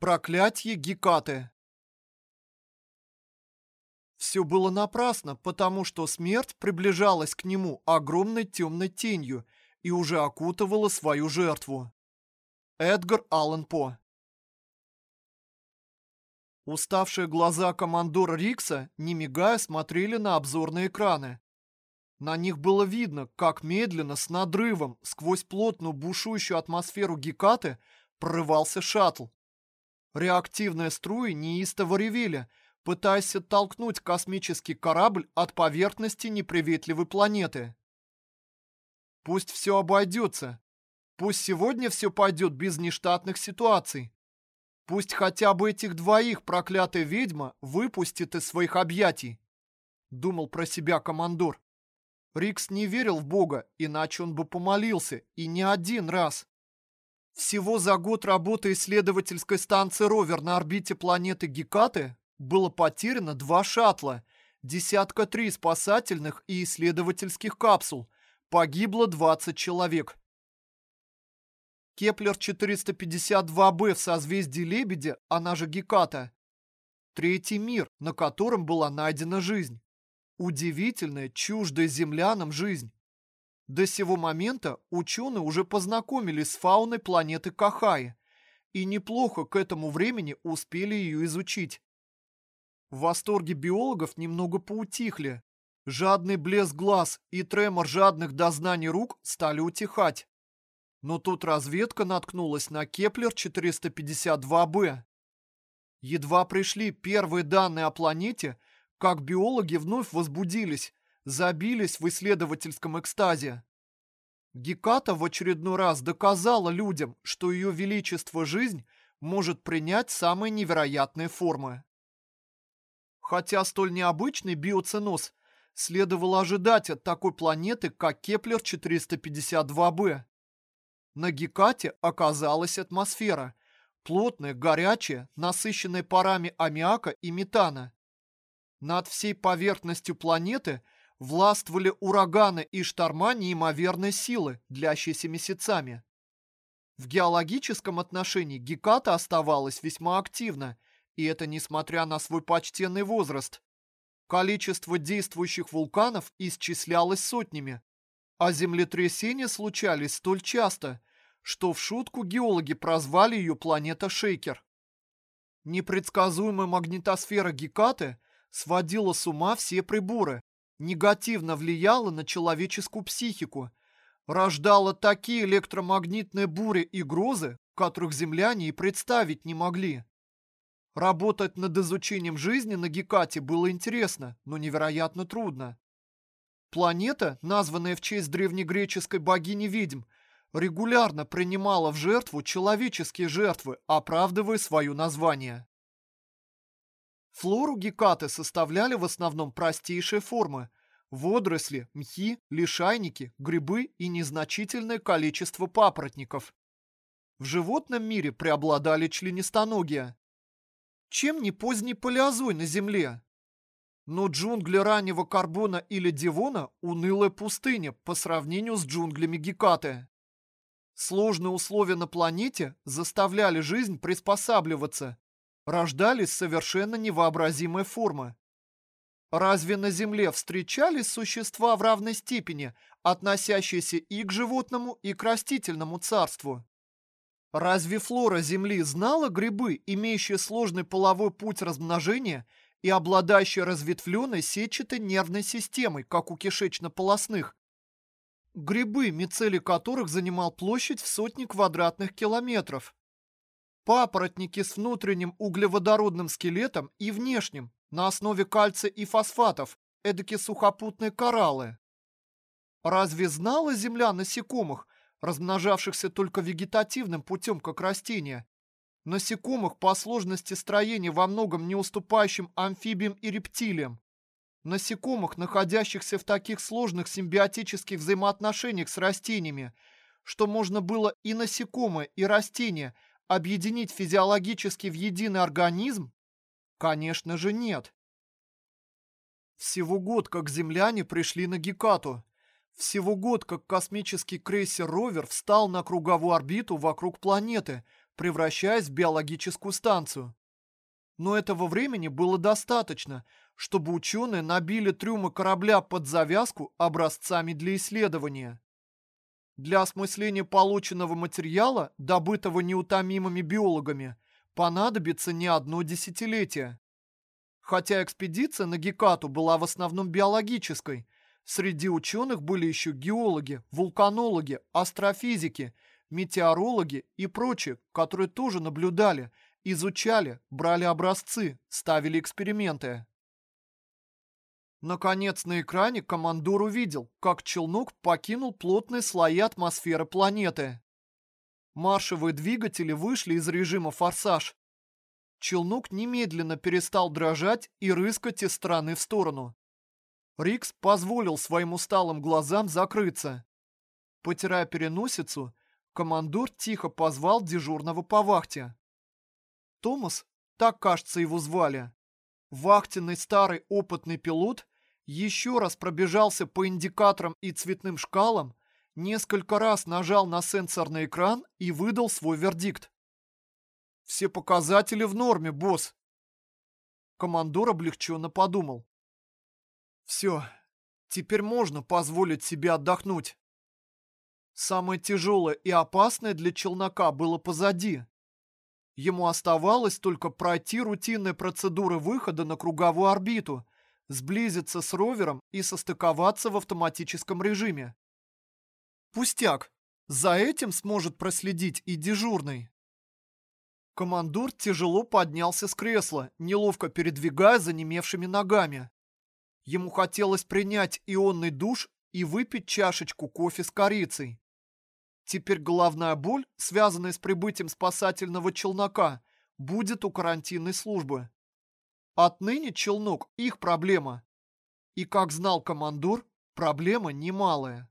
Проклятье Гекаты Все было напрасно, потому что смерть приближалась к нему огромной темной тенью и уже окутывала свою жертву. Эдгар Аллан По Уставшие глаза командора Рикса, не мигая, смотрели на обзорные экраны. На них было видно, как медленно, с надрывом, сквозь плотную бушующую атмосферу Гекаты прорывался шаттл. Реактивные струи неистово ревели, пытаясь оттолкнуть космический корабль от поверхности неприветливой планеты. Пусть все обойдется. Пусть сегодня все пойдет без нештатных ситуаций. Пусть хотя бы этих двоих проклятая ведьма выпустит из своих объятий. Думал про себя командор. Рикс не верил в Бога, иначе он бы помолился, и не один раз. Всего за год работы исследовательской станции «Ровер» на орбите планеты Гекаты было потеряно два шаттла, десятка три спасательных и исследовательских капсул. Погибло 20 человек. Кеплер-452b в созвездии Лебедя, она же Геката. Третий мир, на котором была найдена жизнь. Удивительная, чуждая землянам жизнь. До сего момента ученые уже познакомились с фауной планеты Кахаи и неплохо к этому времени успели ее изучить. Восторги биологов немного поутихли. Жадный блеск глаз и тремор жадных до знаний рук стали утихать. Но тут разведка наткнулась на Кеплер-452b. Едва пришли первые данные о планете, как биологи вновь возбудились и забились в исследовательском экстазе. Геката в очередной раз доказала людям, что ее величество жизнь может принять самые невероятные формы. Хотя столь необычный биоценоз следовало ожидать от такой планеты, как Кеплер-452b. На Гекате оказалась атмосфера, плотная, горячая, насыщенная парами аммиака и метана. Над всей поверхностью планеты – властвовали ураганы и шторма неимоверной силы, длящиеся месяцами. В геологическом отношении Геката оставалась весьма активна, и это несмотря на свой почтенный возраст. Количество действующих вулканов исчислялось сотнями, а землетрясения случались столь часто, что в шутку геологи прозвали ее планета-шейкер. Непредсказуемая магнитосфера Гекаты сводила с ума все приборы, негативно влияло на человеческую психику, рождало такие электромагнитные бури и грозы, которых земляне и представить не могли. Работать над изучением жизни на Гекате было интересно, но невероятно трудно. Планета, названная в честь древнегреческой богини-ведьм, регулярно принимала в жертву человеческие жертвы, оправдывая свое название. Флору гекаты составляли в основном простейшие формы – водоросли, мхи, лишайники, грибы и незначительное количество папоротников. В животном мире преобладали членистоногие. Чем не поздний палеозой на Земле? Но джунгли раннего карбона или девона – унылая пустыня по сравнению с джунглями Гекаты. Сложные условия на планете заставляли жизнь приспосабливаться, рождались совершенно невообразимые формы. Разве на Земле встречались существа в равной степени, относящиеся и к животному, и к растительному царству? Разве флора Земли знала грибы, имеющие сложный половой путь размножения и обладающие разветвленной сетчатой нервной системой, как у кишечно-полосных? Грибы, мицелий которых занимал площадь в сотни квадратных километров папоротники с внутренним углеводородным скелетом и внешним, на основе кальция и фосфатов, эдакие сухопутные кораллы. Разве знала Земля насекомых, размножавшихся только вегетативным путем, как растения? Насекомых по сложности строения во многом не уступающим амфибиям и рептилиям. Насекомых, находящихся в таких сложных симбиотических взаимоотношениях с растениями, что можно было и насекомое, и растение – объединить физиологически в единый организм? Конечно же нет. Всего год, как земляне пришли на Гекату. Всего год, как космический крейсер «Ровер» встал на круговую орбиту вокруг планеты, превращаясь в биологическую станцию. Но этого времени было достаточно, чтобы ученые набили трюмы корабля под завязку образцами для исследования. Для осмысления полученного материала, добытого неутомимыми биологами, понадобится не одно десятилетие. Хотя экспедиция на Гекату была в основном биологической, среди ученых были еще геологи, вулканологи, астрофизики, метеорологи и прочие, которые тоже наблюдали, изучали, брали образцы, ставили эксперименты. Наконец на экране командор увидел, как челнок покинул плотные слои атмосферы планеты. Маршевые двигатели вышли из режима «Форсаж». Челнок немедленно перестал дрожать и рыскать из стороны в сторону. Рикс позволил своим усталым глазам закрыться. Потирая переносицу, командор тихо позвал дежурного по вахте. Томас, так кажется его звали, вахтенный старый опытный пилот, еще раз пробежался по индикаторам и цветным шкалам, несколько раз нажал на сенсорный экран и выдал свой вердикт. «Все показатели в норме, босс!» Командор облегченно подумал. «Все, теперь можно позволить себе отдохнуть». Самое тяжелое и опасное для челнока было позади. Ему оставалось только пройти рутинные процедуры выхода на круговую орбиту, сблизиться с ровером и состыковаться в автоматическом режиме. Пустяк, за этим сможет проследить и дежурный. Командор тяжело поднялся с кресла, неловко передвигая занемевшими ногами. Ему хотелось принять ионный душ и выпить чашечку кофе с корицей. Теперь головная боль, связанная с прибытием спасательного челнока, будет у карантинной службы. Отныне челнок – их проблема. И, как знал командор, проблема немалая.